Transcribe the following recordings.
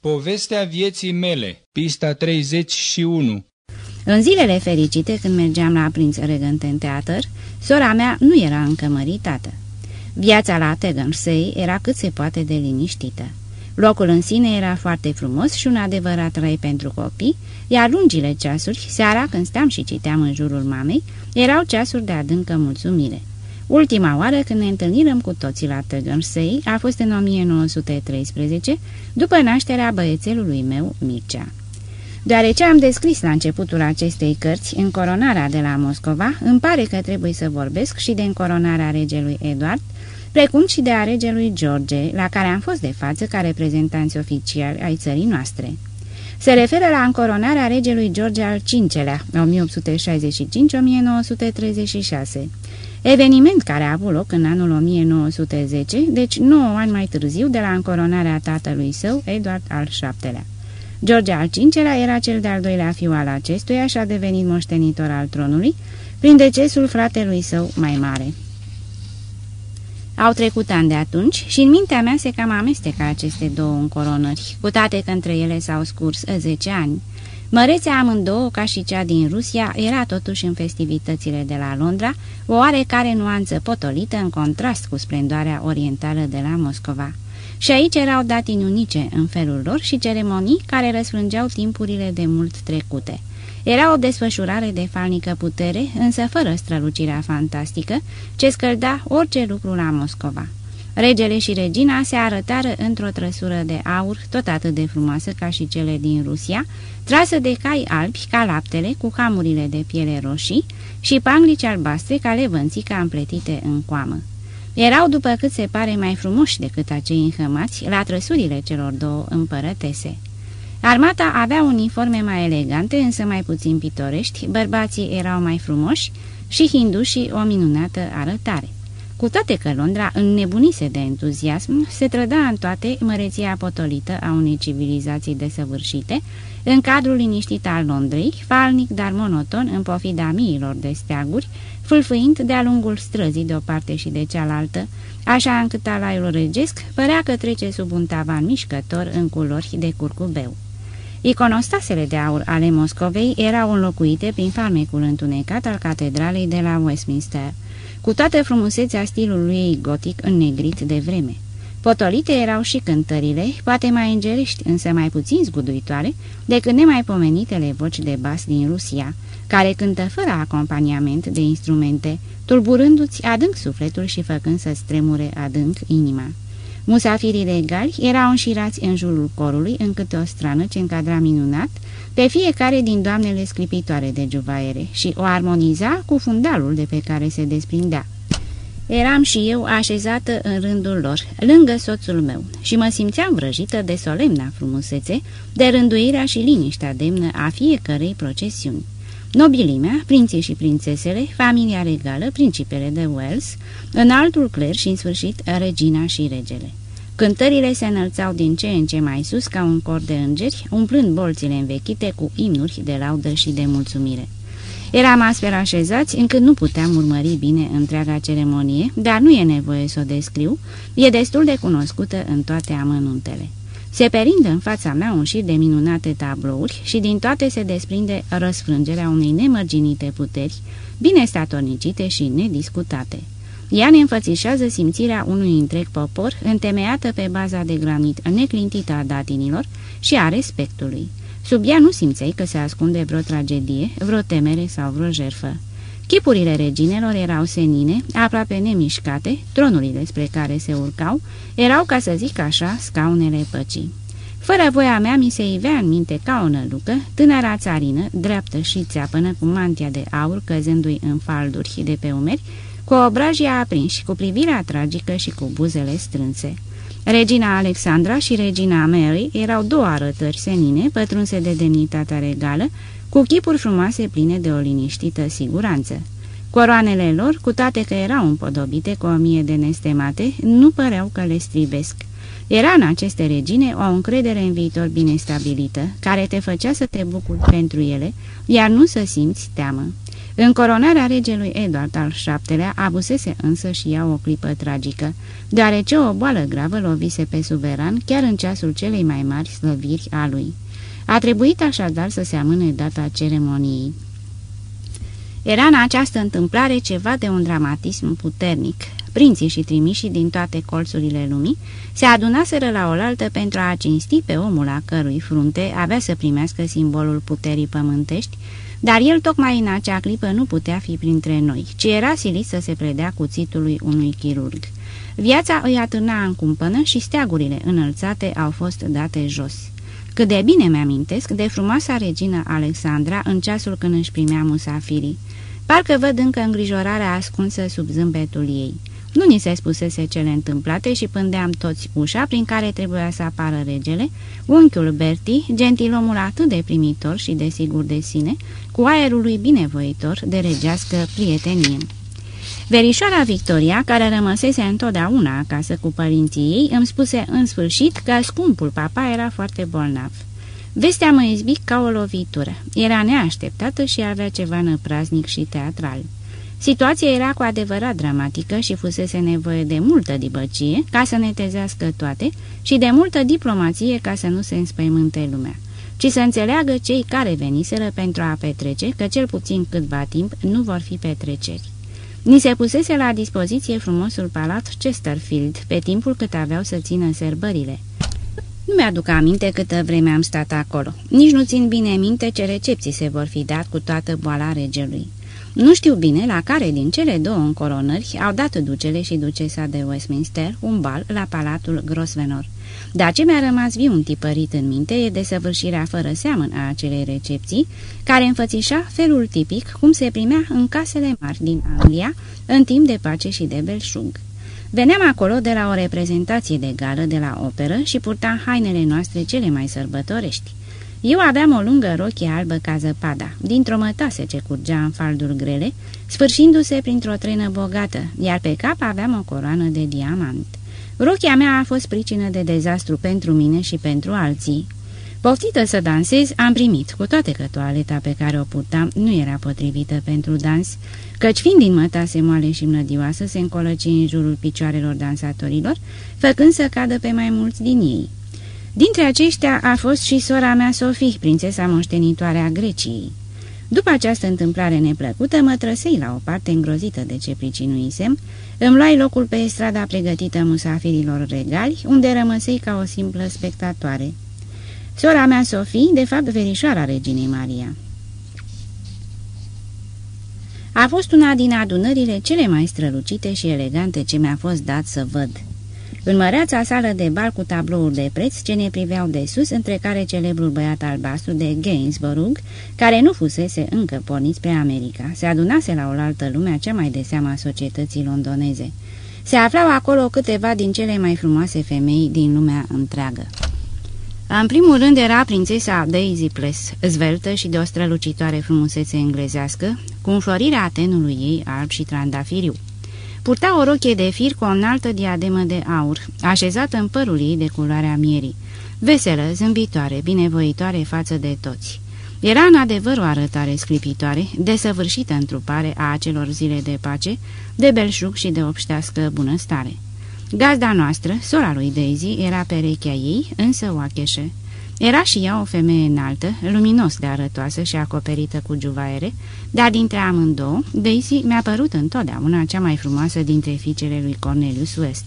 Povestea vieții mele, pista 31 În zilele fericite, când mergeam la Prinț Regent Teatr, sora mea nu era încă măritată. Viața la Tegernsee era cât se poate de liniștită. Locul în sine era foarte frumos și un adevărat rai pentru copii, iar lungile ceasuri, seara când steam și citeam în jurul mamei, erau ceasuri de adâncă mulțumire. Ultima oară când ne întâlnirăm cu toții la Tegernsee a fost în 1913, după nașterea băiețelului meu, Mircea. Deoarece am descris la începutul acestei cărți încoronarea de la Moscova, îmi pare că trebuie să vorbesc și de încoronarea regelui Eduard, precum și de a regelui George, la care am fost de față ca reprezentanți oficiali ai țării noastre. Se referă la încoronarea regelui George al V-lea, 1865-1936, eveniment care a avut loc în anul 1910, deci 9 ani mai târziu de la încoronarea tatălui său, Eduard al VII-lea. George al V-lea era cel de-al doilea fiu al acestuia și a devenit moștenitor al tronului prin decesul fratelui său mai mare. Au trecut ani de atunci și în mintea mea se cam amestecă aceste două încoronări, cu toate că între ele s-au scurs 10 ani. Mărețea amândouă, ca și cea din Rusia, era totuși în festivitățile de la Londra, o oarecare nuanță potolită în contrast cu splendoarea orientală de la Moscova. Și aici erau datini unice în felul lor și ceremonii care răsfrângeau timpurile de mult trecute. Era o desfășurare de falnică putere, însă fără strălucirea fantastică, ce scălda orice lucru la Moscova. Regele și regina se arătară într-o trăsură de aur, tot atât de frumoasă ca și cele din Rusia, trasă de cai albi ca laptele, cu hamurile de piele roșii și panglici albastre ca levănțica împletite în coamă. Erau, după cât se pare, mai frumoși decât acei înhămați la trăsurile celor două împărătese. Armata avea uniforme mai elegante, însă mai puțin pitorești, bărbații erau mai frumoși și hindușii o minunată arătare. Cu toate că Londra înnebunise de entuziasm, se trăda în toate măreția potolită a unei civilizații desăvârșite, în cadrul liniștit al Londrei, falnic, dar monoton, în pofida miilor de steaguri, fâlfâind de-a lungul străzii de o parte și de cealaltă, așa încât alaiul regesc părea că trece sub un tavan mișcător în culori de curcubeu. Iconostasele de aur ale Moscovei erau înlocuite prin farmecul întunecat al catedralei de la Westminster, cu toată frumusețea stilului ei gotic înnegrit de vreme. Potolite erau și cântările, poate mai îngerești, însă mai puțin zguduitoare, decât nemaipomenitele voci de bas din Rusia, care cântă fără acompaniament de instrumente, tulburându-ți adânc sufletul și făcând să stremure adânc inima. Musafirii regali erau înșirați în jurul corului în câte o strană ce încadra minunat pe fiecare din doamnele sclipitoare de juvaiere și o armoniza cu fundalul de pe care se desprindea. Eram și eu așezată în rândul lor, lângă soțul meu, și mă simțeam vrăjită de solemna frumusețe, de rânduirea și liniștea demnă a fiecărei procesiuni. Nobilimea, prinții și prințesele, familia regală, principele de Wells, în altul cler și, în sfârșit, regina și regele. Cântările se înălțau din ce în ce mai sus ca un cor de îngeri, umplând bolțile învechite cu imnuri de laudă și de mulțumire. Eram astfel așezați încât nu puteam urmări bine întreaga ceremonie, dar nu e nevoie să o descriu, e destul de cunoscută în toate amănuntele. Se perindă în fața mea un șir de minunate tablouri și din toate se desprinde răsfrângerea unei nemărginite puteri, bine statornicite și nediscutate. Ea ne înfățișează simțirea unui întreg popor întemeiată pe baza de granit neclintită a datinilor și a respectului. Sub ea nu simțeai că se ascunde vreo tragedie, vreo temere sau vreo jerfă. Chipurile reginelor erau senine, aproape nemișcate, tronurile spre care se urcau, erau, ca să zic așa, scaunele păcii. Fără voia mea mi se ivea în minte ca o nălucă, tânăra țarină, dreaptă și țeapănă cu mantia de aur căzându-i în falduri de pe umeri, cu obrajia aprinși, cu privirea tragică și cu buzele strânse. Regina Alexandra și regina Mary erau două arătări senine, pătrunse de demnitatea regală, cu chipuri frumoase pline de o liniștită siguranță. Coroanele lor, cu toate că erau împodobite cu o mie de nestemate, nu păreau că le strivesc. Era în aceste regine o încredere în viitor bine stabilită, care te făcea să te bucuri pentru ele, iar nu să simți teamă. Încoronarea regelui Eduard al VII-lea abusese însă și ea o clipă tragică, deoarece o boală gravă lovise pe suveran chiar în ceasul celei mai mari slăviri a lui. A trebuit așadar să se amâne data ceremoniei. Era în această întâmplare ceva de un dramatism puternic. Prinții și trimișii din toate colțurile lumii se adunaseră la oaltă pentru a cinsti pe omul a cărui frunte avea să primească simbolul puterii pământești, dar el tocmai în acea clipă nu putea fi printre noi, ci era silit să se predea cuțitului unui chirurg. Viața îi atârna în cumpănă și steagurile înălțate au fost date jos. Cât de bine mi-amintesc de frumoasa regină Alexandra în ceasul când își primea musafirii. Parcă văd încă îngrijorarea ascunsă sub zâmbetul ei. Nu ni se spusese cele întâmplate și pândeam toți ușa prin care trebuia să apară regele, unchiul Bertie, gentilomul atât de primitor și de sigur de sine, cu aerul lui binevoitor de regească prietenie. Verișoara Victoria, care rămăsese întotdeauna acasă cu părinții ei, îmi spuse în sfârșit că scumpul papa era foarte bolnav. Vestea mă izbic ca o lovitură. Era neașteptată și avea ceva năpraznic și teatral. Situația era cu adevărat dramatică și fusese nevoie de multă dibăcie ca să ne tezească toate și de multă diplomație ca să nu se înspăimânte lumea, ci să înțeleagă cei care veniseră pentru a petrece că cel puțin câtva timp nu vor fi petreceri. Ni se pusese la dispoziție frumosul palat Chesterfield pe timpul cât aveau să țină serbările. Nu mi-aduc aminte câtă vreme am stat acolo. Nici nu țin bine minte ce recepții se vor fi dat cu toată boala regelui. Nu știu bine la care din cele două încoronări au dat ducele și ducesa de Westminster un bal la Palatul Grosvenor. Dar ce mi-a rămas viu întipărit în minte e desăvârșirea fără seamăn a acelei recepții, care înfățișa felul tipic cum se primea în casele mari din Anglia în timp de pace și de belșug. Veneam acolo de la o reprezentație de gală de la operă și purtam hainele noastre cele mai sărbătorești. Eu aveam o lungă rochie albă ca zăpada, dintr-o mătase ce curgea în falduri grele, sfârșindu-se printr-o trenă bogată, iar pe cap aveam o coroană de diamant. Rochia mea a fost pricină de dezastru pentru mine și pentru alții. Poftită să dansez, am primit, cu toate că toaleta pe care o purtam nu era potrivită pentru dans, căci fiind din mătase moale și mlădioasă, se încolăci în jurul picioarelor dansatorilor, făcând să cadă pe mai mulți din ei. Dintre aceștia a fost și sora mea Sofie, prințesa moștenitoare a Greciei. După această întâmplare neplăcută, mă trăsei la o parte îngrozită de ce pricinuisem, îmi luai locul pe strada pregătită musafirilor regali, unde rămăsei ca o simplă spectatoare. Sora mea Sofie, de fapt verișoara reginei Maria. A fost una din adunările cele mai strălucite și elegante ce mi-a fost dat să văd. În măreața sală de bal cu tablouri de preț ce ne priveau de sus, între care celebrul băiat albastru de Gainsborough, care nu fusese încă pornit spre America, se adunase la oaltă lumea cea mai de seama a societății londoneze. Se aflau acolo câteva din cele mai frumoase femei din lumea întreagă. În primul rând era prințesa Daisy Pless, zveltă și de o strălucitoare frumusețe englezească, cu înflorirea atenului ei alb și trandafiriu. Purta o rochie de fir cu o înaltă diademă de aur, așezată în părul ei de culoarea mierii, veselă, zâmbitoare, binevoitoare față de toți. Era în adevăr o arătare sclipitoare, desăvârșită întrupare a acelor zile de pace, de belșug și de obștească bunăstare. Gazda noastră, sora lui Daisy, era perechea ei, însă oacheșă. Era și ea o femeie înaltă, luminos de arătoasă și acoperită cu juvaere, dar dintre amândouă, Daisy mi-a părut întotdeauna cea mai frumoasă dintre fiicele lui Cornelius West.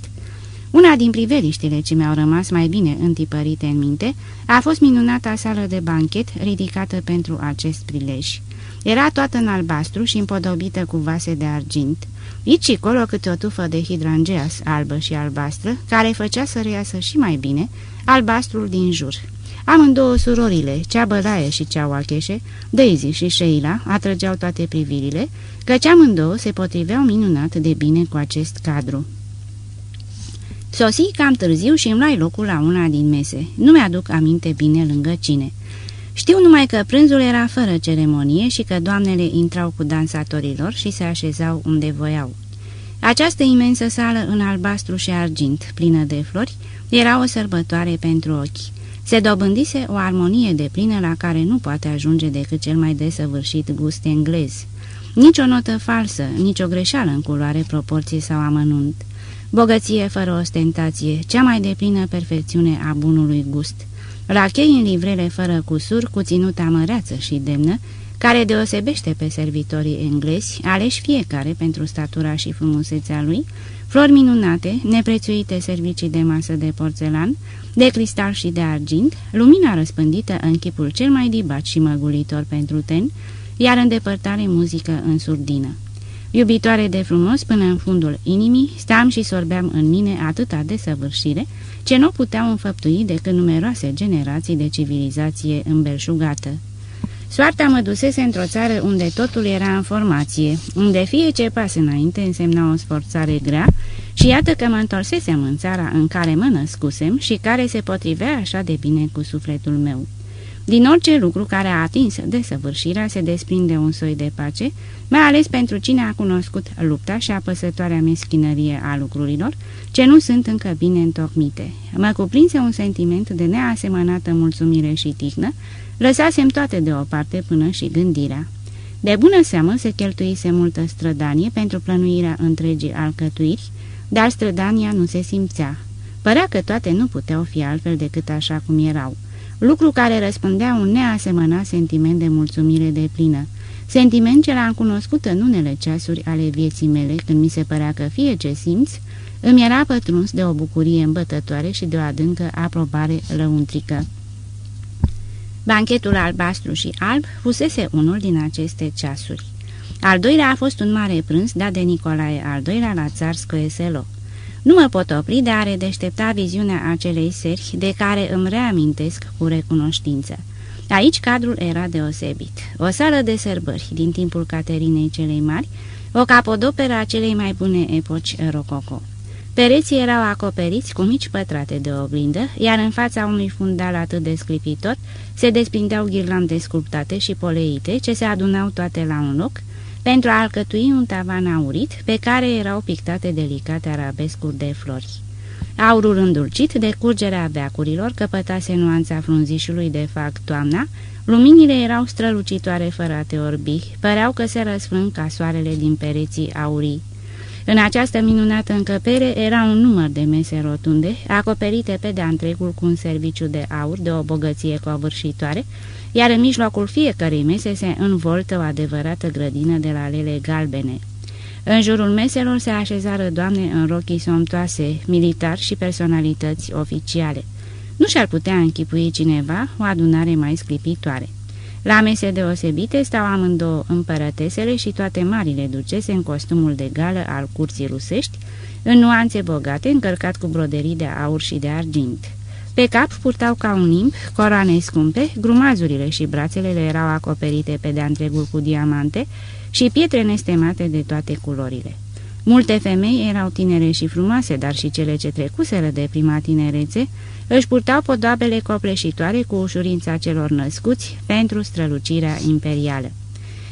Una din priveliștile ce mi-au rămas mai bine întipărite în minte a fost minunata sală de banchet ridicată pentru acest prilej. Era toată în albastru și împodobită cu vase de argint. Aici și colo câte o tufă de hidrangeas albă și albastră, care făcea să reiasă și mai bine albastrul din jur. Amândouă surorile, cea bălaie și cea oacheșe, Daisy și Sheila, atrăgeau toate privirile, căci amândouă se potriveau minunat de bine cu acest cadru. Sosi cam târziu și îmi luai locul la una din mese. Nu mi-aduc aminte bine lângă cine. Știu numai că prânzul era fără ceremonie și că doamnele intrau cu dansatorilor și se așezau unde voiau. Această imensă sală în albastru și argint, plină de flori, era o sărbătoare pentru ochi. Se dobândise o armonie de plină la care nu poate ajunge decât cel mai desăvârșit gust englez. Nici o notă falsă, nici o greșeală în culoare, proporție sau amănunt. Bogăție fără ostentație, cea mai deplină perfecțiune a bunului gust. Rachei în livrele fără cusur, cu ținuta măreață și demnă, care deosebește pe servitorii englezi, aleși fiecare pentru statura și frumusețea lui, flori minunate, neprețuite servicii de masă de porțelan, de cristal și de argint, lumina răspândită în chipul cel mai dibat și măgulitor pentru ten, iar în depărtare muzică în surdină. Iubitoare de frumos până în fundul inimii, stam și sorbeam în mine atâta desăvârșire, ce nu puteau înfăptui decât numeroase generații de civilizație îmbelșugată. Soarta mă dusese într-o țară unde totul era în formație, unde fie ce pas înainte însemna o sforțare grea și iată că mă întorsesem în țara în care mă născusem și care se potrivea așa de bine cu sufletul meu. Din orice lucru care a atins desăvârșirea se desprinde un soi de pace, mai ales pentru cine a cunoscut lupta și apăsătoarea meschinărie a lucrurilor, ce nu sunt încă bine întocmite. Mă cuprinse un sentiment de neasemănată mulțumire și tihnă, lăsasem toate deoparte până și gândirea. De bună seamă se cheltuise multă strădanie pentru plănuirea întregii alcătuiri, dar strădania nu se simțea. Părea că toate nu puteau fi altfel decât așa cum erau lucru care răspândea un neasemănat sentiment de mulțumire de plină, sentiment ce l-am cunoscut în unele ceasuri ale vieții mele, când mi se părea că fie ce simți, îmi era pătruns de o bucurie îmbătătoare și de o adâncă aprobare lăuntrică. Banchetul albastru și alb fusese unul din aceste ceasuri. Al doilea a fost un mare prânz dat de Nicolae al doilea la țar Scoeselo. Nu mă pot opri de a redeștepta viziunea acelei seri de care îmi reamintesc cu recunoștință. Aici cadrul era deosebit. O sală de sărbări din timpul Caterinei celei mari, o capodoperă a celei mai bune epoci rococo. Pereții erau acoperiți cu mici pătrate de oglindă, iar în fața unui fundal atât de sclipitor se desprindeau ghirlande sculptate și poleite ce se adunau toate la un loc, pentru a alcătui un tavan aurit pe care erau pictate delicate arabescuri de flori. Aurul îndulcit de curgerea beacurilor căpătase nuanța frunzișului de fac toamna, luminile erau strălucitoare fără a te orbi, păreau că se răsfrâng ca soarele din pereții aurii. În această minunată încăpere era un număr de mese rotunde, acoperite pe de-a întregul cu un serviciu de aur de o bogăție covârșitoare, iar în mijlocul fiecărei mese se învoltă o adevărată grădină de la lele galbene. În jurul meselor se așezară doamne în rochii somptoase, militari și personalități oficiale. Nu și-ar putea închipui cineva o adunare mai sclipitoare. La mese deosebite stau amândouă împărătesele și toate marile ducese în costumul de gală al curții rusești, în nuanțe bogate, încărcat cu broderii de aur și de argint. Pe cap purtau ca un nimb coroane scumpe, grumazurile și brațele le erau acoperite pe de-a întregul cu diamante și pietre nestemate de toate culorile. Multe femei erau tinere și frumoase, dar și cele ce trecuseră de prima tinerețe își purtau podoabele copleșitoare cu ușurința celor născuți pentru strălucirea imperială.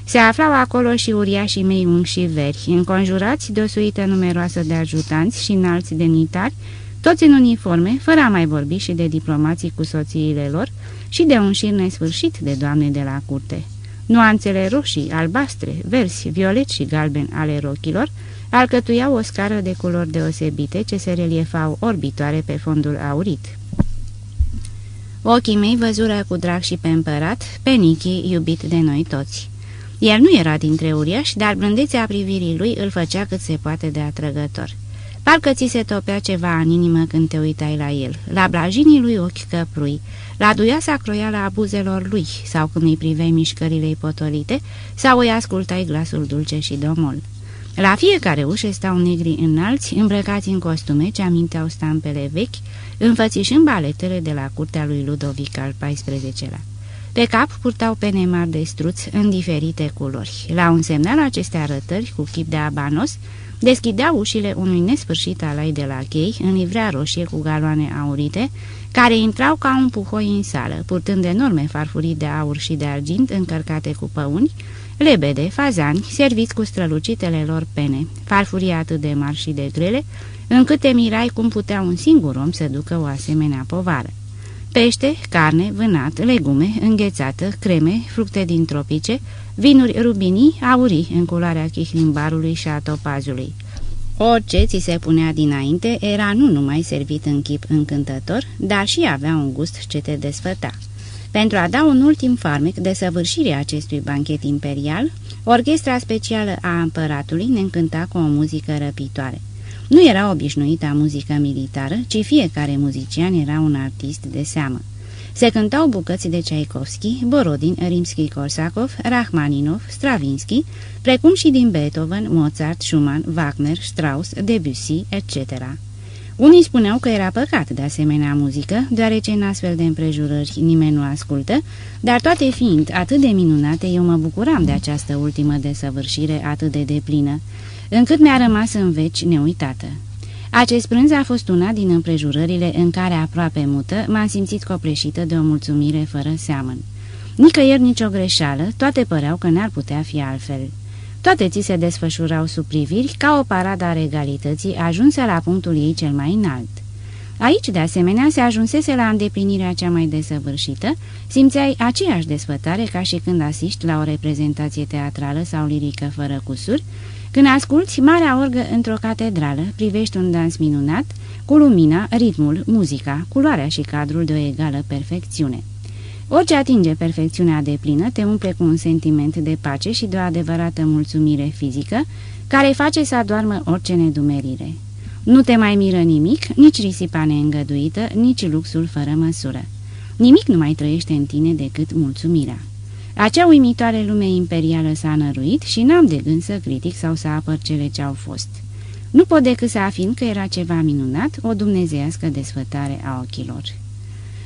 Se aflau acolo și uriașii mei unși și veri, înconjurați de o suită numeroasă de ajutanți și înalți demnitari, toți în uniforme, fără a mai vorbi și de diplomații cu soțiile lor și de un șir nesfârșit de doamne de la curte. Nuanțele roșii, albastre, verzi, violet și galben ale rochilor alcătuiau o scară de culori deosebite ce se reliefau orbitoare pe fondul aurit. Ochii mei văzură cu drag și pe împărat, pe Nichi, iubit de noi toți. El nu era dintre uriași, dar blândețea privirii lui îl făcea cât se poate de atrăgător. Parcă ți se topea ceva în inimă când te uitai la el, la blajinii lui ochi căprui, la duioasa croială a buzelor lui, sau când îi priveai mișcările potolite, sau îi ascultai glasul dulce și domol. La fiecare ușă stau negri înalți, îmbrăcați în costume ce aminteau stampele vechi, înfățișând baletele de la curtea lui Ludovic al XIV-lea. Pe cap purtau pene mari de struț în diferite culori. La un semnal aceste arătări cu chip de abanos, deschidea ușile unui nesfârșit alai de la chei, în livrea roșie cu galoane aurite, care intrau ca un puhoi în sală, purtând enorme farfurii de aur și de argint încărcate cu păuni, lebede, fazani, serviți cu strălucitele lor pene, farfurii atât de mari și de grele, încât te mirai cum putea un singur om să ducă o asemenea povară. pește, carne, vânat, legume, înghețată, creme, fructe din tropice, vinuri rubinii, aurii în culoarea chihlimbarului și a topazului. Orice ți se punea dinainte era nu numai servit în chip încântător, dar și avea un gust ce te desfăta. Pentru a da un ultim farmec de săvârșire acestui banchet imperial, orchestra specială a împăratului ne încânta cu o muzică răpitoare. Nu era obișnuită muzică militară, ci fiecare muzician era un artist de seamă. Se cântau bucăți de Tchaikovsky, Borodin, Rimsky-Korsakov, Rachmaninov, Stravinsky, precum și din Beethoven, Mozart, Schumann, Wagner, Strauss, Debussy, etc. Unii spuneau că era păcat de asemenea muzică, deoarece în astfel de împrejurări nimeni nu ascultă, dar toate fiind atât de minunate, eu mă bucuram de această ultimă desăvârșire atât de deplină, încât mi-a rămas în veci neuitată. Acest prânz a fost una din împrejurările în care, aproape mută, m-am simțit copleșită de o mulțumire fără seamăn. Nicăieri nicio greșeală, toate păreau că n-ar putea fi altfel. Toate ți se desfășurau sub priviri ca o paradă a regalității ajunsă la punctul ei cel mai înalt. Aici, de asemenea, se ajunsese la îndeplinirea cea mai desăvârșită, simțeai aceeași desfătare ca și când asiști la o reprezentație teatrală sau lirică fără cusuri, când asculți Marea Orgă într-o catedrală, privești un dans minunat, cu lumina, ritmul, muzica, culoarea și cadrul de o egală perfecțiune. Orice atinge perfecțiunea de plină te umple cu un sentiment de pace și de o adevărată mulțumire fizică, care face să adormă orice nedumerire. Nu te mai miră nimic, nici risipa neîngăduită, nici luxul fără măsură. Nimic nu mai trăiește în tine decât mulțumirea. Acea uimitoare lume imperială s-a năruit și n-am de gând să critic sau să apăr cele ce au fost. Nu pot decât să afirm că era ceva minunat, o dumnezeiască desfătare a ochilor.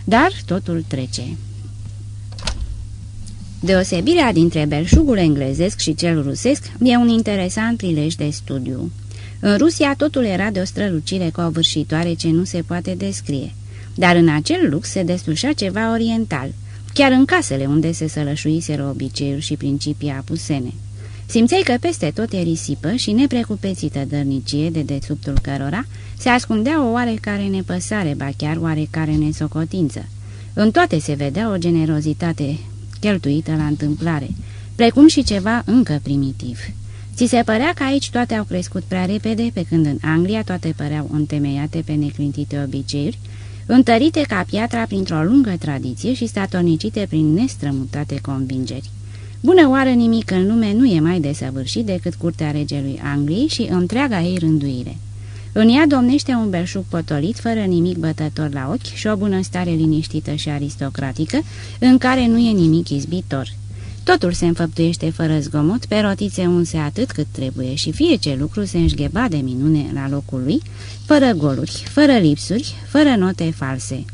Dar totul trece. Deosebirea dintre belșugul englezesc și cel rusesc e un interesant prilej de studiu. În Rusia totul era de o strălucire covârșitoare ce nu se poate descrie, dar în acel lux se deslușea ceva oriental – chiar în casele unde se sălășuiseră obiceiuri și principii apusene. Simțeai că peste tot e risipă și neprecupețită dărnicie de dețuptul cărora se ascundea o oarecare nepăsare, ba chiar oarecare nesocotință. În toate se vedea o generozitate cheltuită la întâmplare, precum și ceva încă primitiv. Ți se părea că aici toate au crescut prea repede, pe când în Anglia toate păreau întemeiate pe neclintite obiceiuri, întărite ca piatra printr-o lungă tradiție și statornicite prin nestrămutate convingeri. Bună oară nimic în lume nu e mai desăvârșit decât curtea regelui Angliei și întreaga ei rânduire. În ea domnește un belșug potolit, fără nimic bătător la ochi și o bunăstare liniștită și aristocratică, în care nu e nimic izbitor. Totul se înfăptuiește fără zgomot, pe rotițe unse atât cât trebuie și fie ce lucru se înșgheba de minune la locul lui, fără goluri, fără lipsuri, fără note false.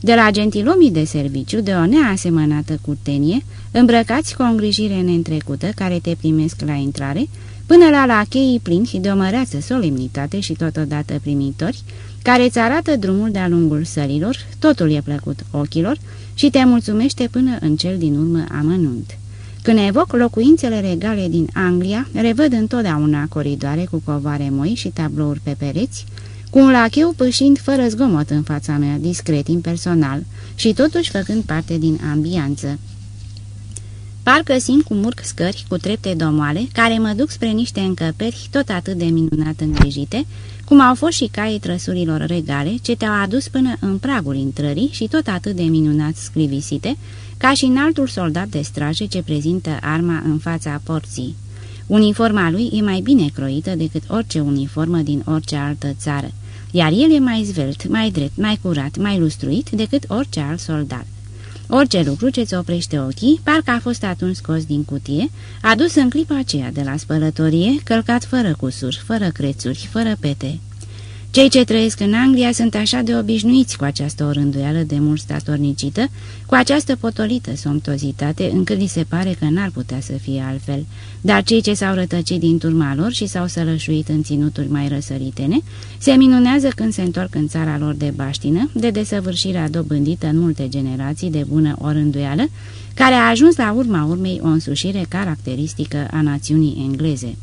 De la gentilomii de serviciu, de o neasemănată curtenie, îmbrăcați cu o îngrijire neîntrecută care te primesc la intrare, până la lacheii plini și de o măreață solemnitate și totodată primitori, care îți arată drumul de-a lungul sălilor, totul e plăcut ochilor și te mulțumește până în cel din urmă amănunt. Când evoc locuințele regale din Anglia, revăd întotdeauna coridoare cu covoare moi și tablouri pe pereți, cu un lacheu pășind fără zgomot în fața mea, discret, impersonal, și totuși făcând parte din ambianță. Parcă simt cum urc scări cu trepte domoale, care mă duc spre niște încăperi tot atât de minunat îngrijite, cum au fost și caii trăsurilor regale, ce te-au adus până în pragul intrării și tot atât de minunat scrivisite, ca și înaltul soldat de straje ce prezintă arma în fața porții. Uniforma lui e mai bine croită decât orice uniformă din orice altă țară, iar el e mai zvelt, mai drept, mai curat, mai lustruit decât orice alt soldat. Orice lucru ce-ți oprește ochii, parcă a fost atunci scos din cutie, adus în clipa aceea de la spălătorie, călcat fără cusuri, fără crețuri, fără pete. Cei ce trăiesc în Anglia sunt așa de obișnuiți cu această orânduială de mult statornicită, cu această potolită somptozitate, încât li se pare că n-ar putea să fie altfel. Dar cei ce s-au rătăcit din turma lor și s-au sălășuit în ținuturi mai răsăritene, se minunează când se întorc în țara lor de baștină, de desăvârșirea dobândită în multe generații de bună orânduială, care a ajuns la urma urmei o însușire caracteristică a națiunii engleze.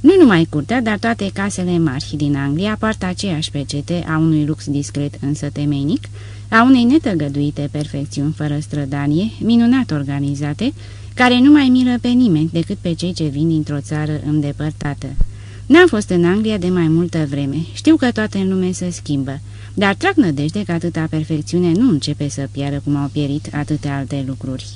Nu numai curtea, dar toate casele mari din Anglia poartă aceeași pecete a unui lux discret însă temeinic, a unei netăgăduite perfecțiuni fără strădanie, minunat organizate, care nu mai miră pe nimeni decât pe cei ce vin dintr-o țară îndepărtată. N-am fost în Anglia de mai multă vreme, știu că toate în lume se schimbă, dar trag nădejde că atâta perfecțiune nu începe să piară cum au pierit atâtea alte lucruri.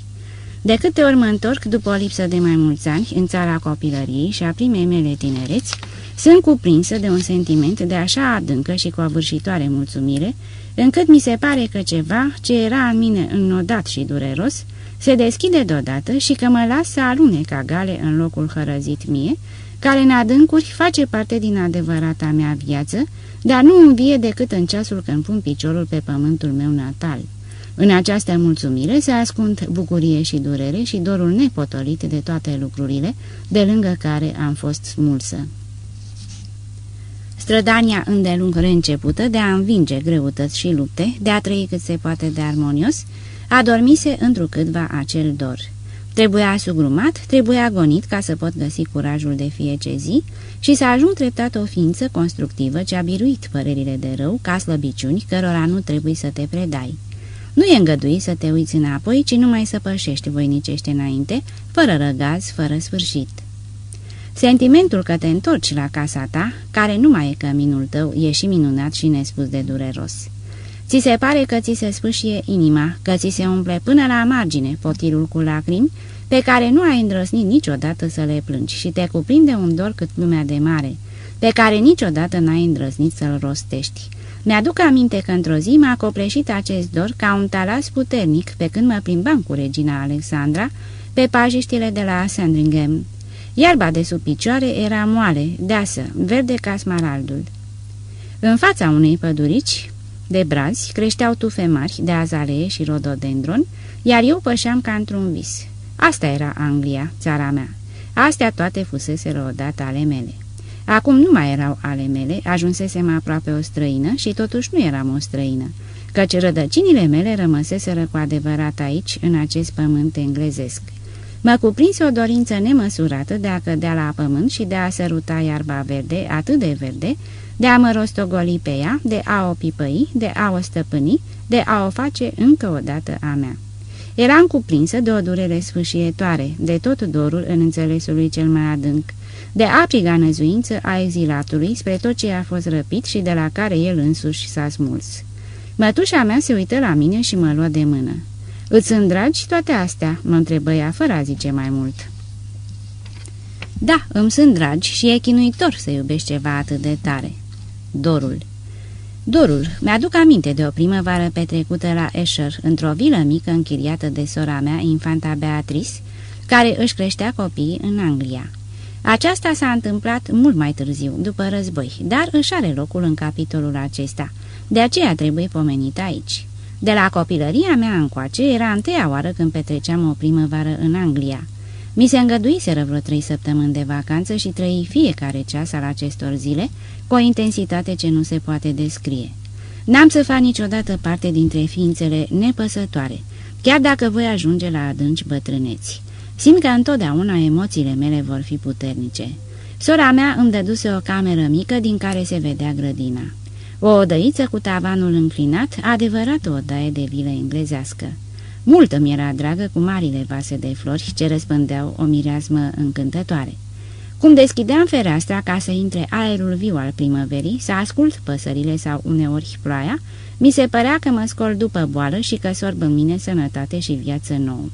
De câte ori mă întorc după o lipsă de mai mulți ani în țara copilăriei și a primei mele tinereți, sunt cuprinsă de un sentiment de așa adâncă și covârșitoare mulțumire, încât mi se pare că ceva ce era în mine înnodat și dureros, se deschide deodată și că mă las să alune ca gale în locul hărăzit mie, care în adâncuri face parte din adevărata mea viață, dar nu învie decât în ceasul când pun piciorul pe pământul meu natal. În această mulțumire se ascund bucurie și durere și dorul nepotolit de toate lucrurile, de lângă care am fost smulsă. Strădania îndelung reîncepută de a învinge greutăți și lupte, de a trăi cât se poate de armonios, adormise întrucâtva acel dor. Trebuia sugrumat, trebuia agonit ca să pot găsi curajul de fiece zi și să ajung treptat o ființă constructivă ce a biruit părerile de rău ca slăbiciuni cărora nu trebuie să te predai. Nu e îngăduit să te uiți înapoi, ci numai să pășești voinicește înainte, fără răgaz, fără sfârșit. Sentimentul că te întorci la casa ta, care nu mai e căminul tău, e și minunat și nespus de dureros. Ți se pare că ți se sfâșie inima, că ți se umple până la margine potirul cu lacrimi, pe care nu ai îndrăsnit niciodată să le plângi și te cuprinde un dor cât lumea de mare, pe care niciodată n-ai îndrăznit să-l rostești. Mi-aduc aminte că într-o zi m-a copleșit acest dor ca un talas puternic pe când mă plimbam cu regina Alexandra pe pajiștile de la Sandringham. Iarba de sub picioare era moale, deasă, verde ca smaraldul. În fața unei pădurici de brazi creșteau tufe mari de azalee și rododendron, iar eu pășeam ca într-un vis. Asta era Anglia, țara mea. Astea toate fusese odată ale mele. Acum nu mai erau ale mele, ajunsesem aproape o străină și totuși nu eram o străină, căci rădăcinile mele rămăseseră cu adevărat aici, în acest pământ englezesc. Mă cuprinse o dorință nemăsurată de a cădea la pământ și de a săruta iarba verde, atât de verde, de a mă rostogoli pe ea, de a o pipăi, de a o stăpâni, de a o face încă o dată a mea. Eram cuprinsă de o durere sfâșietoare, de tot dorul în înțelesul lui cel mai adânc, de apriga năzuință a exilatului spre tot ce a fost răpit și de la care el însuși s-a smuls. Mătușa mea se uită la mine și mă lua de mână. Îți sunt dragi toate astea?" mă întrebă ea, fără a zice mai mult. Da, îmi sunt dragi și e chinuitor să iubești ceva atât de tare." Dorul Dorul. Mi-aduc aminte de o primăvară petrecută la Esher, într-o vilă mică închiriată de sora mea, infanta Beatrice, care își creștea copiii în Anglia. Aceasta s-a întâmplat mult mai târziu, după război, dar își are locul în capitolul acesta. De aceea trebuie pomenit aici. De la copilăria mea încoace era întâia oară când petreceam o primăvară în Anglia. Mi se îngăduiseră vreo trei săptămâni de vacanță și trăi fiecare ceas al acestor zile cu o intensitate ce nu se poate descrie. N-am să fac niciodată parte dintre ființele nepăsătoare, chiar dacă voi ajunge la adânci bătrâneți. Simt că întotdeauna emoțiile mele vor fi puternice. Sora mea îmi dăduse o cameră mică din care se vedea grădina. O odăiță cu tavanul înclinat, adevărat o odaie de vilă englezească. Multă mi era dragă cu marile vase de flori ce răspândeau o mireasmă încântătoare. Cum deschideam fereastra ca să intre aerul viu al primăverii, să ascult păsările sau uneori ploaia, mi se părea că mă scol după boală și că sorb în mine sănătate și viață nouă.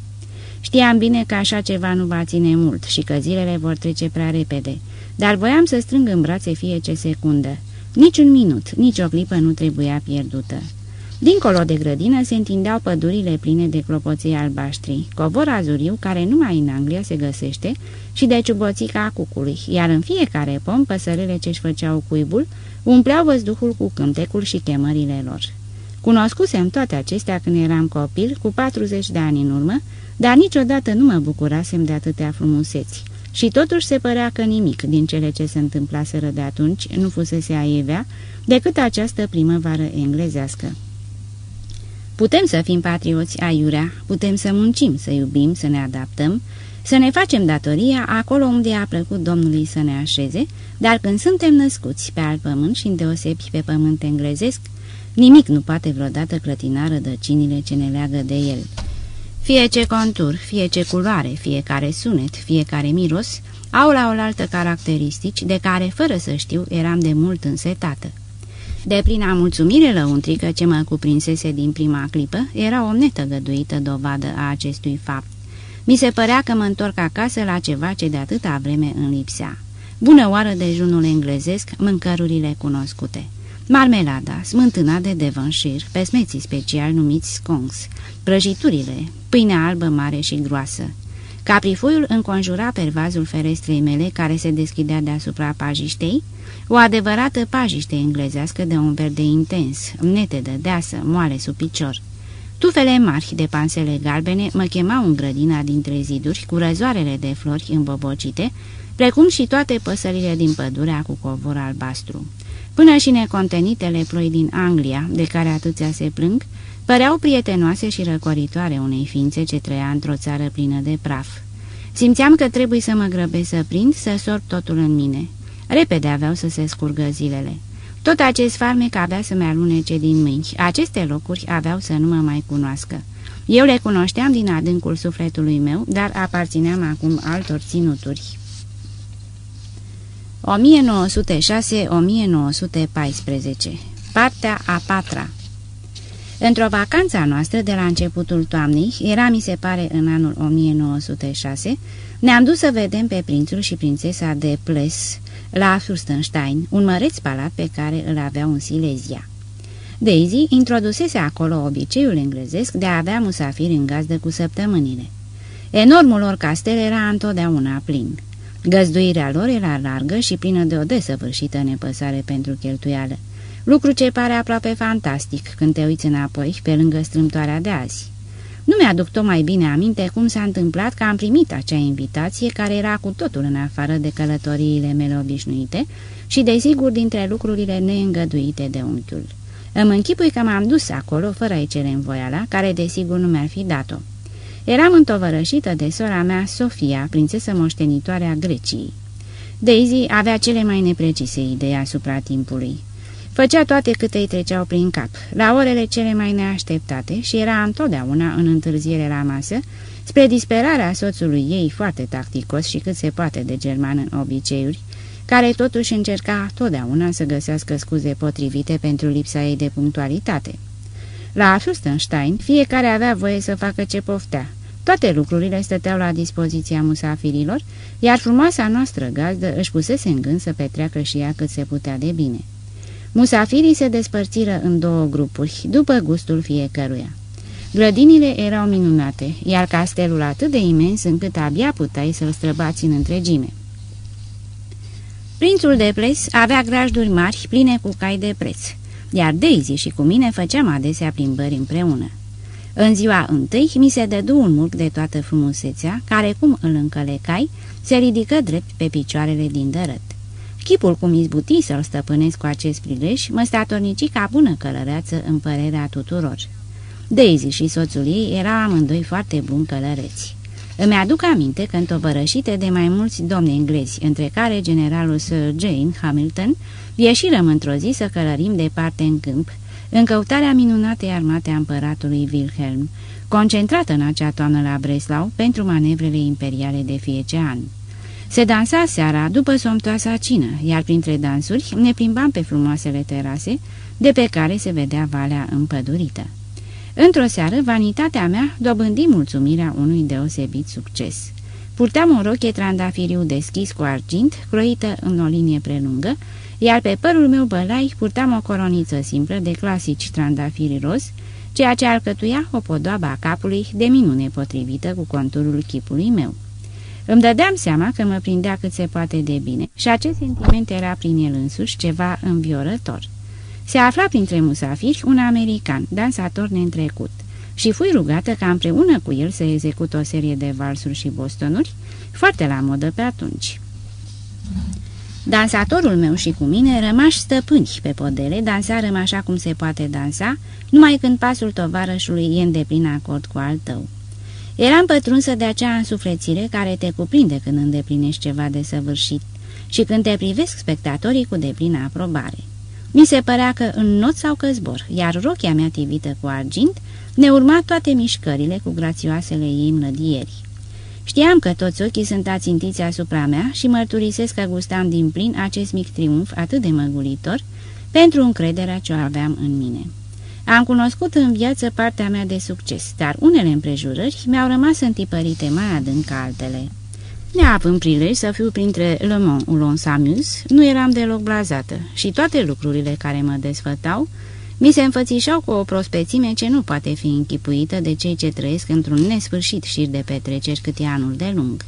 Știam bine că așa ceva nu va ține mult și că zilele vor trece prea repede, dar voiam să strâng în brațe fie ce secundă. Nici un minut, nici o clipă nu trebuia pierdută. Dincolo de grădină se întindeau pădurile pline de clopoței albaștri, covor azuriu care numai în Anglia se găsește și de ciuboțica cucului, iar în fiecare pom păsările ce-și făceau cuibul umpleau văzduhul cu cântecul și chemările lor. Cunoscusem toate acestea când eram copil, cu 40 de ani în urmă, dar niciodată nu mă bucurasem de atâtea frumuseți. Și totuși se părea că nimic din cele ce se întâmplaseră de atunci nu fusese aievea decât această primăvară englezească. Putem să fim patrioți aiurea, putem să muncim, să iubim, să ne adaptăm, să ne facem datoria acolo unde a plăcut Domnului să ne așeze, dar când suntem născuți pe alt pământ și îndeosebi pe pământ englezesc, Nimic nu poate vreodată clătina rădăcinile ce ne leagă de el. Fie ce contur, fie ce culoare, fiecare sunet, fiecare miros, au la oaltă caracteristici de care, fără să știu, eram de mult însetată. De plina mulțumire lăuntrică ce mă cuprinsese din prima clipă, era o netăgăduită dovadă a acestui fapt. Mi se părea că mă întorc acasă la ceva ce de atâta vreme îmi lipsea. Bună oară dejunul englezesc, mâncărurile cunoscute. Marmelada, smântâna de Devonshire, pesmeții special numiți sconks, prăjiturile, pâinea albă mare și groasă. Caprifuiul înconjura pervazul ferestrei mele care se deschidea deasupra pajiștei, o adevărată pajiște englezească de un verde intens, netedă, deasă, moale sub picior. Tufele mari de pansele galbene mă chemau în grădina dintre ziduri cu răzoarele de flori îmbobocite, precum și toate păsările din pădurea cu covor albastru. Până și necontenitele ploi din Anglia, de care atâția se plâng, păreau prietenoase și răcoritoare unei ființe ce trăia într-o țară plină de praf. Simțeam că trebuie să mă grăbesc să prind, să sorb totul în mine. Repede aveau să se scurgă zilele. Tot acest farmec avea să-mi alunece din mâini. Aceste locuri aveau să nu mă mai cunoască. Eu le cunoșteam din adâncul sufletului meu, dar aparțineam acum altor ținuturi. 1906-1914 Partea a patra Într-o vacanță a noastră de la începutul toamnei, era mi se pare în anul 1906, ne-am dus să vedem pe prințul și prințesa de Ples la Fürstenstein, un măreț palat pe care îl aveau în Silezia. Daisy introdusese acolo obiceiul englezesc de a avea musafiri în gazdă cu săptămânile. Enormul lor castel era întotdeauna plin. Găzduirea lor era largă și plină de o desăvârșită nepăsare pentru cheltuială, lucru ce pare aproape fantastic când te uiți înapoi pe lângă strâmtoarea de azi. Nu mi-aduc tocmai bine aminte cum s-a întâmplat că am primit acea invitație care era cu totul în afară de călătoriile mele obișnuite și desigur dintre lucrurile neîngăduite de unchiul. Îmi închipui că m-am dus acolo fără a-i cere învoiala, care desigur nu mi-ar fi dat-o. Eram întovărășită de sora mea, Sofia, prințesă moștenitoare a Greciei. Daisy avea cele mai neprecise idei asupra timpului. Făcea toate câte îi treceau prin cap, la orele cele mai neașteptate și era întotdeauna în întârziere la masă, spre disperarea soțului ei foarte tacticos și cât se poate de german în obiceiuri, care totuși încerca totdeauna să găsească scuze potrivite pentru lipsa ei de punctualitate. La Fürstenstein, fiecare avea voie să facă ce poftea. Toate lucrurile stăteau la dispoziția musafirilor, iar frumoasa noastră gazdă își pusese în gând să petreacă și ea cât se putea de bine. Musafirii se despărțiră în două grupuri, după gustul fiecăruia. Grădinile erau minunate, iar castelul atât de imens încât abia puteai să-l străbați în întregime. Prințul de ples avea grajduri mari, pline cu cai de preț, iar Daisy și cu mine făceam adesea plimbări împreună. În ziua întâi mi se dădu un murg de toată frumusețea, care, cum îl încălecai, se ridică drept pe picioarele din dărăt. Chipul cum izbuti să-l stăpânesc cu acest prilej mă statornici ca bună călăreață în părerea tuturor. Daisy și soțul ei erau amândoi foarte buni călăreți. Îmi aduc aminte că întovărășite de mai mulți domni englezi, între care generalul Sir Jane Hamilton, ieșirăm într-o zi să călărim departe în câmp, în căutarea minunatei armate a împăratului Wilhelm, concentrată în acea toamnă la Breslau pentru manevrele imperiale de fiecare an. Se dansa seara după somtoasa cină, iar printre dansuri ne plimbam pe frumoasele terase, de pe care se vedea valea împădurită. Într-o seară, vanitatea mea dobândi mulțumirea unui deosebit succes. Purteam un roche trandafiriu deschis cu argint, croită în o linie prelungă, iar pe părul meu bălai purtam o coroniță simplă de clasici trandafiri roz, ceea ce alcătuia o podoabă a capului de minune potrivită cu conturul chipului meu. Îmi dădeam seama că mă prindea cât se poate de bine și acest sentiment era prin el însuși ceva înviorător. Se afla printre musafiri un american, dansator neîntrecut, și fui rugată ca împreună cu el să execut o serie de valsuri și bostonuri, foarte la modă pe atunci. Dansatorul meu și cu mine rămași stăpâni pe podele, dansarăm așa cum se poate dansa, numai când pasul tovarășului e în deplin acord cu al tău. Eram pătrunsă de acea însuflețire care te cuprinde când îndeplinești ceva de săvârșit și când te privesc spectatorii cu deplină aprobare. Mi se părea că în not sau că zbor, iar rochia mea tivită cu argint ne urma toate mișcările cu grațioasele ei mlădieri. Știam că toți ochii sunt ațintiți asupra mea și mărturisesc că gustam din plin acest mic triumf atât de măgulitor pentru încrederea ce o aveam în mine. Am cunoscut în viață partea mea de succes, dar unele împrejurări mi-au rămas întipărite mai adânc ca altele. Neavând prilej să fiu printre Le Mans ou l'on s'amuse, nu eram deloc blazată și toate lucrurile care mă desfătau mi se înfățișau cu o prospețime ce nu poate fi închipuită de cei ce trăiesc într-un nesfârșit șir de petreceri cât e anul de lung.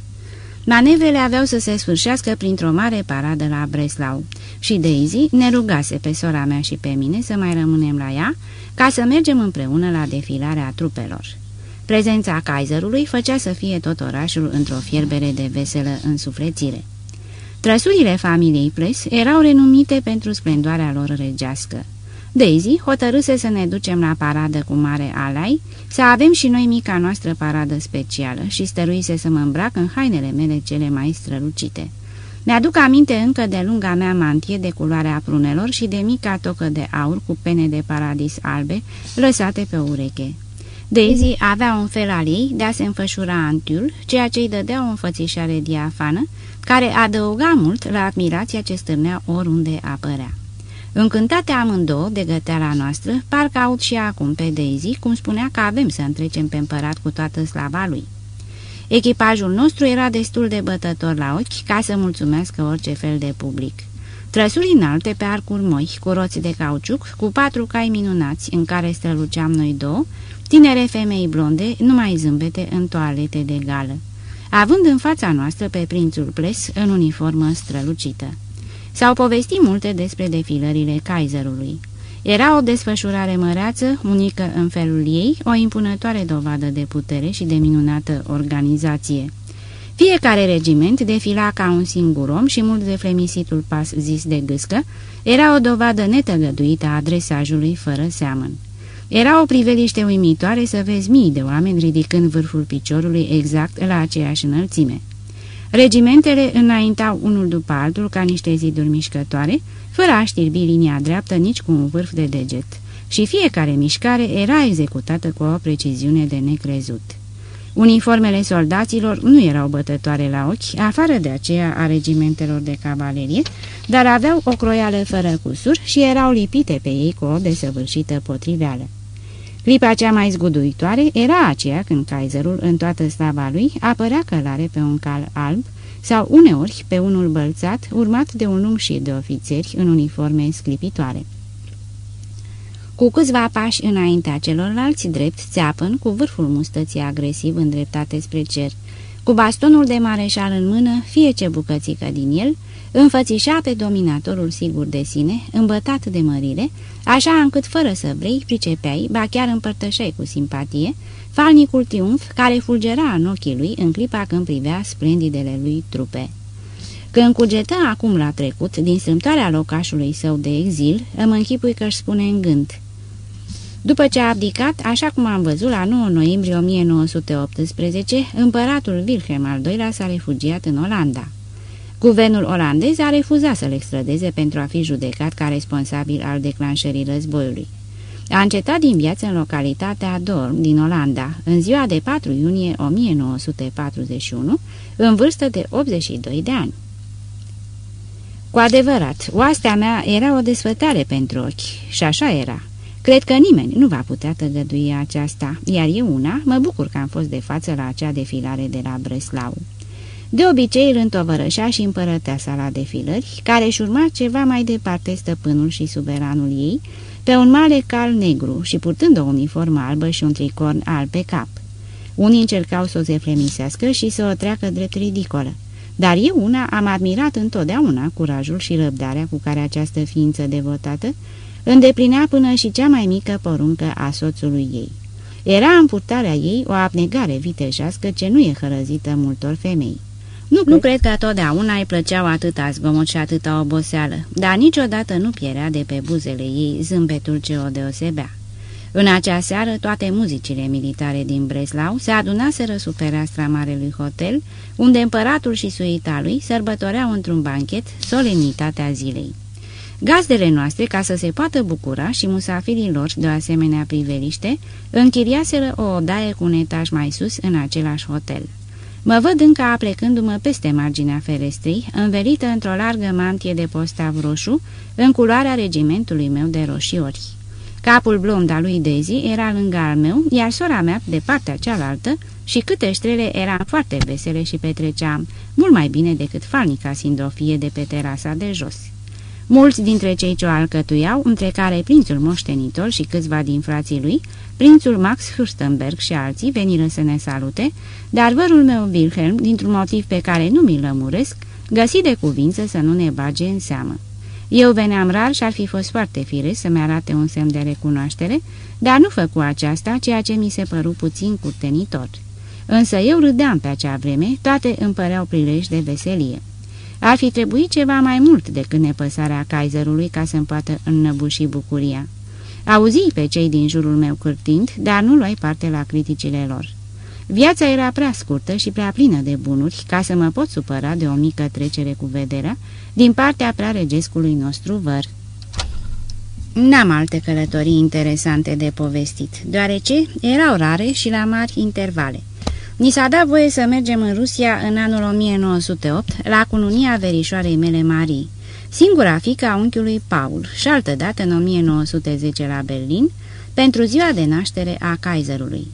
Manevrele aveau să se sfârșească printr-o mare paradă la Breslau și Daisy ne rugase pe sora mea și pe mine să mai rămânem la ea ca să mergem împreună la defilarea trupelor. Prezența Kaiserului făcea să fie tot orașul într-o fierbere de veselă însuflețire. Trăsurile familiei Ples erau renumite pentru splendoarea lor regească. Daisy hotărâse să ne ducem la paradă cu mare alai, să avem și noi mica noastră paradă specială și stăruise să mă îmbrac în hainele mele cele mai strălucite. Mi-aduc aminte încă de lunga mea mantie de culoarea prunelor și de mica tocă de aur cu pene de paradis albe lăsate pe ureche. Daisy avea un fel al ei de a se înfășura antiul, ceea ce îi dădea o înfățișare diafană, care adăuga mult la admirația ce stârnea oriunde apărea. Încântate amândouă de găteala noastră, parcă aud și acum pe Daisy cum spunea că avem să întrecem pe împărat cu toată slava lui. Echipajul nostru era destul de bătător la ochi ca să mulțumească orice fel de public. Trăsuri înalte pe arcuri moi, cu roți de cauciuc, cu patru cai minunați în care străluceam noi două, tinere femei blonde, numai zâmbete în toalete de gală, având în fața noastră pe prințul Ples în uniformă strălucită. S-au povestit multe despre defilările Kaiserului. Era o desfășurare măreață, unică în felul ei, o impunătoare dovadă de putere și de minunată organizație. Fiecare regiment defila ca un singur om și mult de flemisitul pas zis de gâscă era o dovadă netăgăduită a adresajului fără seamăn. Era o priveliște uimitoare să vezi mii de oameni ridicând vârful piciorului exact la aceeași înălțime. Regimentele înaintau unul după altul ca niște ziduri mișcătoare, fără a știrbi linia dreaptă nici cu un vârf de deget, și fiecare mișcare era executată cu o preciziune de necrezut. Uniformele soldaților nu erau bătătoare la ochi, afară de aceea a regimentelor de cavalerie, dar aveau o croială fără cusuri și erau lipite pe ei cu o desăvârșită potriveală. Clipa cea mai zguduitoare era aceea când Kaiserul, în toată slava lui, apărea călare pe un cal alb sau uneori pe unul bălțat, urmat de un lung șir de ofițeri în uniforme sclipitoare. Cu câțiva pași înaintea celorlalți drept, țeapăn, cu vârful mustății agresiv îndreptate spre cer, cu bastonul de mareșal în mână, fie ce bucățică din el, înfățișa pe dominatorul sigur de sine, îmbătat de mărire, așa încât fără să vrei, pricepeai, ba chiar împărtășeai cu simpatie, falnicul triumf care fulgera în ochii lui în clipa când privea splendidele lui trupe. Când cugetă acum la trecut, din strâmtoarea locașului său de exil, îmi închipui că își spune în gând – după ce a abdicat, așa cum am văzut la 9 noiembrie 1918, împăratul Wilhelm al II-lea s-a refugiat în Olanda. Guvernul olandez a refuzat să-l extradeze pentru a fi judecat ca responsabil al declanșării războiului. A încetat din viață în localitatea Dorm din Olanda, în ziua de 4 iunie 1941, în vârstă de 82 de ani. Cu adevărat, oastea mea era o desfătare pentru ochi, și așa era. Cred că nimeni nu va putea tăgădui aceasta, iar eu una mă bucur că am fost de față la acea defilare de la Breslau. De obicei îl întovărășea și împărăteasa la defilări, care își urma ceva mai departe stăpânul și suveranul ei, pe un mare cal negru și purtând o uniformă albă și un tricorn alb pe cap. Unii încercau să o zeflemisească și să o treacă drept ridicolă, dar eu una am admirat întotdeauna curajul și răbdarea cu care această ființă devotată îndeplinea până și cea mai mică poruncă a soțului ei. Era în purtarea ei o abnegare vitejească ce nu e hărăzită multor femei. Nu, nu cred că totdeauna îi plăceau atâta zgomot și atâta oboseală, dar niciodată nu pierea de pe buzele ei zâmbetul ce o deosebea. În acea seară, toate muzicile militare din Breslau se adunaseră sub fereastra Marelui Hotel, unde împăratul și suita lui sărbătoreau într-un banchet solemnitatea zilei. Gazdele noastre, ca să se poată bucura și musafirii lor de o asemenea priveliște, închiriaseră o odaie cu un etaj mai sus în același hotel. Mă văd încă aplecându-mă peste marginea ferestrii, învelită într-o largă mantie de postav roșu, în culoarea regimentului meu de roșiori. Capul blond al lui Daisy era lângă al meu, iar sora mea, de partea cealaltă, și câte ștrele eram foarte vesele și petreceam, mult mai bine decât falnica sindrofie de pe terasa de jos. Mulți dintre cei ce o alcătuiau, între care prințul moștenitor și câțiva din frații lui, prințul Max Fürstenberg și alții veniră să ne salute, dar vărul meu Wilhelm, dintr-un motiv pe care nu mi-l lămuresc, găsi de cuvință să nu ne bage în seamă. Eu veneam rar și ar fi fost foarte firesc să-mi arate un semn de recunoaștere, dar nu făcu aceasta, ceea ce mi se păru puțin curtenitor. Însă eu râdeam pe acea vreme, toate îmi păreau prilej de veselie. Ar fi trebuit ceva mai mult decât nepăsarea Kaiserului ca să-mi poată înnăbuși bucuria. Auzi pe cei din jurul meu cârtind, dar nu luai parte la criticile lor. Viața era prea scurtă și prea plină de bunuri ca să mă pot supăra de o mică trecere cu vederea din partea prea regescului nostru văr. N-am alte călătorii interesante de povestit, deoarece erau rare și la mari intervale. Ni s-a dat voie să mergem în Rusia în anul 1908, la cununia verișoarei mele Marii, singura fică a unchiului Paul și altădată în 1910 la Berlin, pentru ziua de naștere a Kaiserului.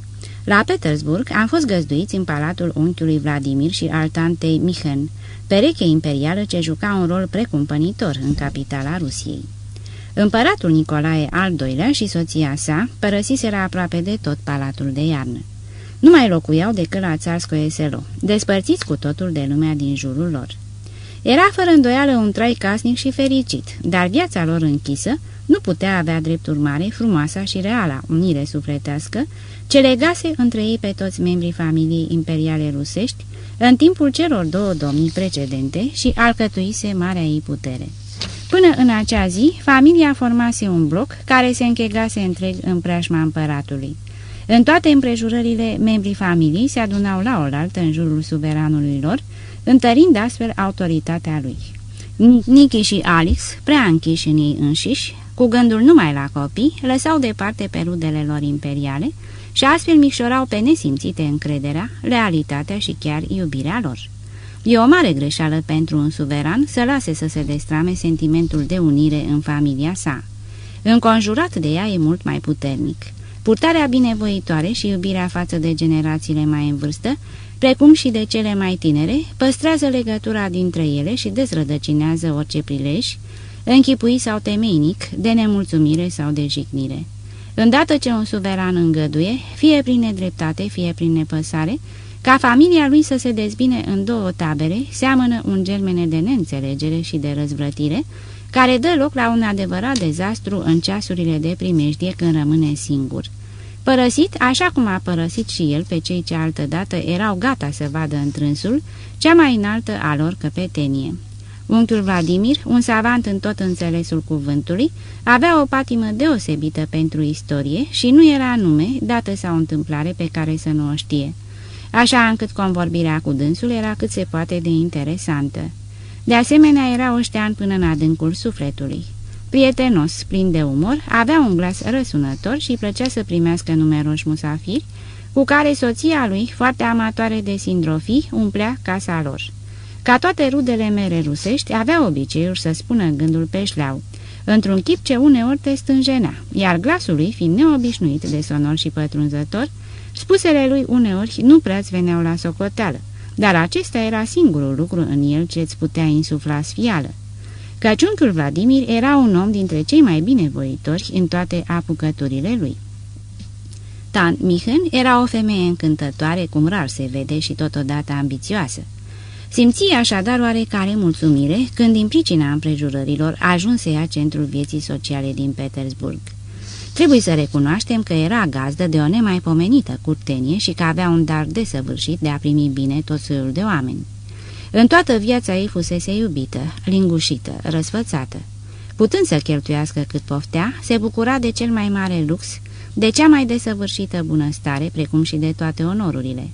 La Petersburg am fost găzduiți în palatul unchiului Vladimir și al tantei Mihen, pereche imperială ce juca un rol precumpănitor în capitala Rusiei. Împăratul Nicolae al II-lea și soția sa părăsiseră aproape de tot palatul de iarnă. Nu mai locuiau decât la Țarskoe Selo, despărțiți cu totul de lumea din jurul lor. Era fără îndoială un trai casnic și fericit, dar viața lor închisă nu putea avea drept urmare frumoasa și reala unire sufletească ce legase între ei pe toți membrii familiei imperiale rusești în timpul celor două domnii precedente și alcătuise marea ei putere. Până în acea zi, familia formase un bloc care se închegase întreg în preajma împăratului. În toate împrejurările, membrii familiei se adunau la oaltă în jurul suveranului lor, întărind astfel autoritatea lui. Nicky și Alex, prea închiși în ei înșiși, cu gândul numai la copii, lăsau departe pe rudele lor imperiale și astfel micșorau pe nesimțite încrederea, realitatea și chiar iubirea lor. E o mare greșeală pentru un suveran să lase să se destrame sentimentul de unire în familia sa. Înconjurat de ea e mult mai puternic. Purtarea binevoitoare și iubirea față de generațiile mai în vârstă, precum și de cele mai tinere, păstrează legătura dintre ele și dezrădăcinează orice prilej, închipui sau temeinic, de nemulțumire sau de jignire. Îndată ce un suveran îngăduie, fie prin nedreptate, fie prin nepăsare, ca familia lui să se dezbine în două tabere, seamănă un germene de neînțelegere și de răzvrătire, care dă loc la un adevărat dezastru în ceasurile de primejdie când rămâne singur. Părăsit, așa cum a părăsit și el pe cei ce altădată erau gata să vadă întrânsul, cea mai înaltă a lor căpetenie. Unchiul Vladimir, un savant în tot înțelesul cuvântului, avea o patimă deosebită pentru istorie și nu era nume, dată sau întâmplare pe care să nu o știe. Așa încât convorbirea cu dânsul era cât se poate de interesantă. De asemenea, era oștean până în adâncul sufletului. Prietenos, plin de umor, avea un glas răsunător și plăcea să primească numeroși musafiri, cu care soția lui, foarte amatoare de sindrofii, umplea casa lor. Ca toate rudele mere rusești, avea obiceiul să spună gândul pe șleau, într-un chip ce uneori te stânjenea, iar glasul lui, fiind neobișnuit de sonor și pătrunzător, spusele lui uneori nu prea-ți veneau la socoteală, dar acesta era singurul lucru în el ce îți putea insufla sfială. Căci unchiul Vladimir era un om dintre cei mai binevoitori în toate apucăturile lui. Tan Mihen era o femeie încântătoare, cum rar se vede și totodată ambițioasă. Simți așadar oarecare mulțumire când, din pricina împrejurărilor, ajunse ea centrul vieții sociale din Petersburg. Trebuie să recunoaștem că era gazdă de o nemaipomenită curtenie și că avea un dar desăvârșit de a primi bine tot soiul de oameni. În toată viața ei fusese iubită, lingușită, răsfățată. Putând să cheltuiască cât poftea, se bucura de cel mai mare lux, de cea mai desăvârșită bunăstare, precum și de toate onorurile.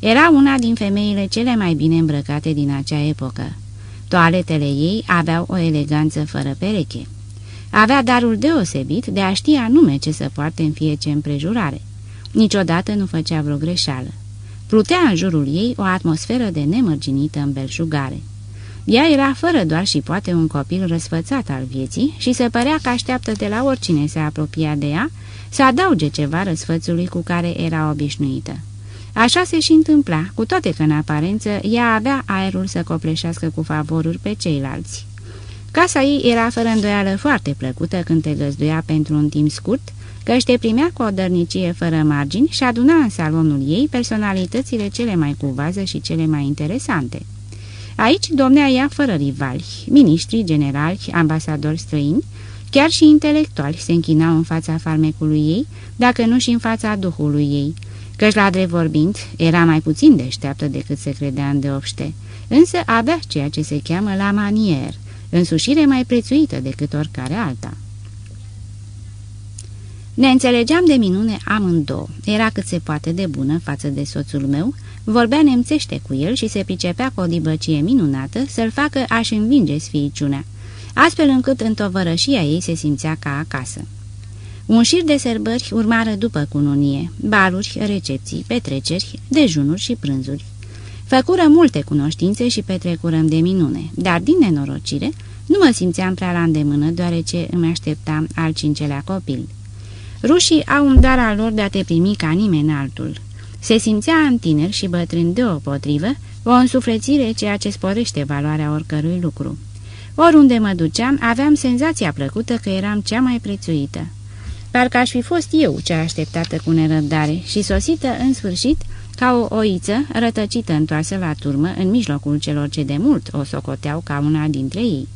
Era una din femeile cele mai bine îmbrăcate din acea epocă. Toaletele ei aveau o eleganță fără pereche. Avea darul deosebit de a ști anume ce să poarte în fiece împrejurare. Niciodată nu făcea vreo greșeală. Plutea în jurul ei o atmosferă de nemărginită îmbelșugare. Ea era fără doar și poate un copil răsfățat al vieții și se părea că așteaptă de la oricine se apropia de ea să adauge ceva răsfățului cu care era obișnuită. Așa se și întâmpla, cu toate că în aparență ea avea aerul să copleșească cu favoruri pe ceilalți. Casa ei era fără îndoială foarte plăcută când te găzduia pentru un timp scurt, că te primea cu o dărnicie fără margini și aduna în salonul ei personalitățile cele mai cuvază și cele mai interesante. Aici domnea ea fără rivali, miniștri, generali, ambasadori străini, chiar și intelectuali se închinau în fața farmecului ei, dacă nu și în fața duhului ei, căci la drept vorbind era mai puțin deșteaptă decât se credea în deopște, însă avea ceea ce se cheamă la manier, însușire mai prețuită decât oricare alta. Ne înțelegeam de minune amândouă. Era cât se poate de bună față de soțul meu, vorbea nemțește cu el și se pricepea cu o dibăcie minunată să-l facă a-și învinge sfiiciunea, astfel încât în tovărășia ei se simțea ca acasă. Un șir de sărbări urmară după cununie, baluri, recepții, petreceri, dejunuri și prânzuri. Făcură multe cunoștințe și petrecurăm de minune, dar din nenorocire nu mă simțeam prea la îndemână, deoarece îmi așteptam al cincelea copil. Rușii au un dar al lor de a te primi ca nimeni altul. Se simțea în tineri și bătrân deopotrivă o însuflețire ceea ce sporește valoarea oricărui lucru. Oriunde mă duceam, aveam senzația plăcută că eram cea mai prețuită. Parcă aș fi fost eu cea așteptată cu nerăbdare și sosită în sfârșit ca o oiță rătăcită întoarsă la turmă în mijlocul celor ce de mult o socoteau ca una dintre ei.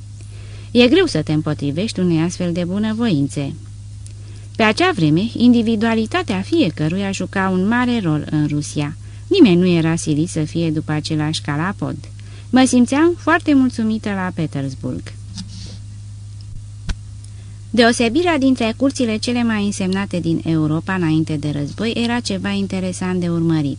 E greu să te împotrivești unei astfel de bunăvoințe. Pe acea vreme, individualitatea fiecăruia juca un mare rol în Rusia. Nimeni nu era silit să fie după același calapod. Mă simțeam foarte mulțumită la Petersburg. Deosebirea dintre curțile cele mai însemnate din Europa înainte de război era ceva interesant de urmărit.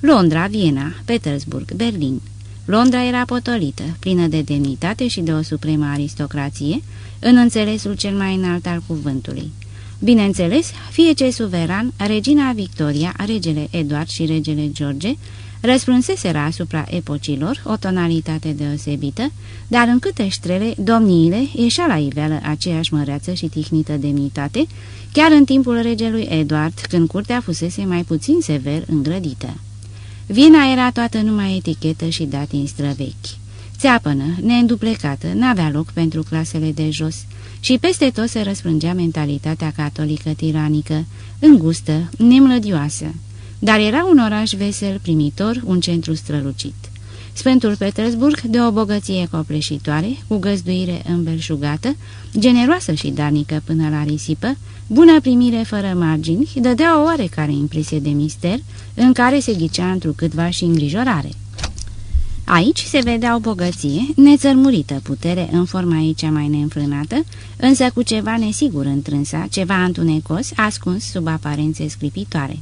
Londra, Viena, Petersburg, Berlin. Londra era potolită, plină de demnitate și de o supremă aristocrație, în înțelesul cel mai înalt al cuvântului. Bineînțeles, fie ce suveran, regina Victoria, regele Eduard și regele George, răsprânseseră asupra epocilor o tonalitate deosebită, dar în câte ștrele, domniile ieșea la iveală aceeași măreață și tihnită demnitate, chiar în timpul regelui Eduard, când curtea fusese mai puțin sever îngrădită. Viena era toată numai etichetă și datin străvechi. Țeapănă, neînduplecată, n-avea loc pentru clasele de jos și peste tot se răsprângea mentalitatea catolică tiranică, îngustă, nemlădioasă. Dar era un oraș vesel, primitor, un centru strălucit. Sfântul Petersburg, de o bogăție copleșitoare, cu găzduire îmbelșugată, generoasă și darnică până la risipă, bună primire fără margini, dădea o oarecare impresie de mister, în care se ghicea întrucâtva și îngrijorare. Aici se vedea o bogăție, nețărmurită putere în forma ei cea mai neînfrânată, însă cu ceva nesigur întrânsa, ceva întunecos, ascuns sub aparențe scripitoare.